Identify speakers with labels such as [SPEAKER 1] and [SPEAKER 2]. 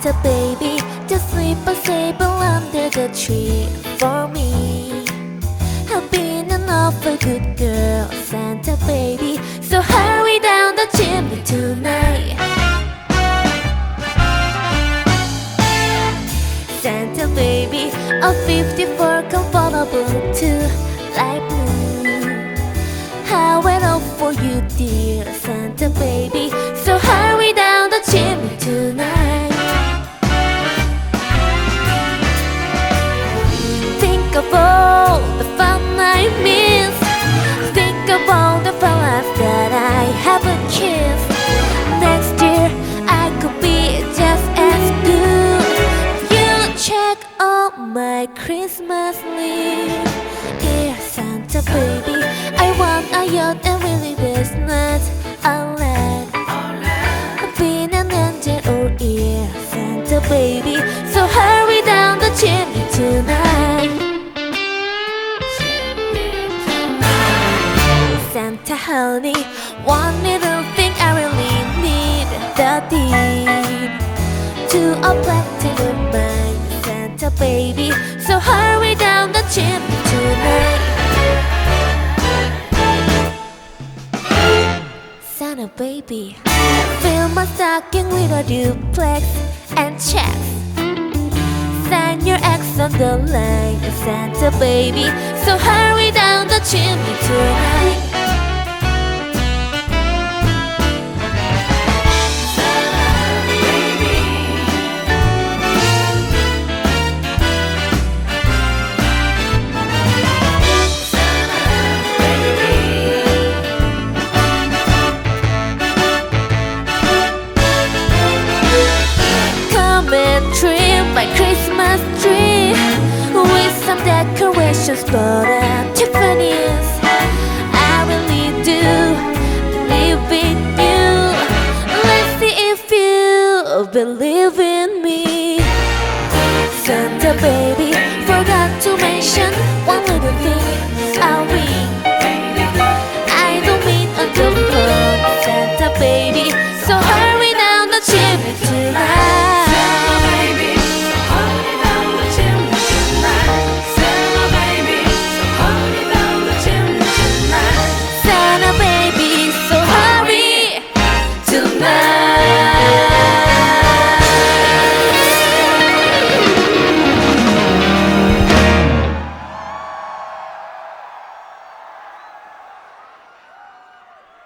[SPEAKER 1] Santa baby. To sleep a stable under the tree for me. I've been an awful good girl Santa baby. So hurry down the chimney tonight. Santa baby A 54 convertible to light blue I went up for you dear Next year I could be just as good. You check on my Christmas list. Dear Santa baby, I want a yacht and really business. A land. Being an angel or ear, Santa baby. So hurry down the chimney tonight. Santa honey, one little need to a platinum mine, Santa baby. So hurry down the chimney tonight. Santa baby, fill my stocking with a duplex and checks. Sign your ex on the line, Santa baby. So hurry down the chimney tonight. My Christmas tree with some decorations bought at Tiffany's. I really do believe in you. Let's see if you believe in me. Santa baby, forgot to mention one little thing. I'll ring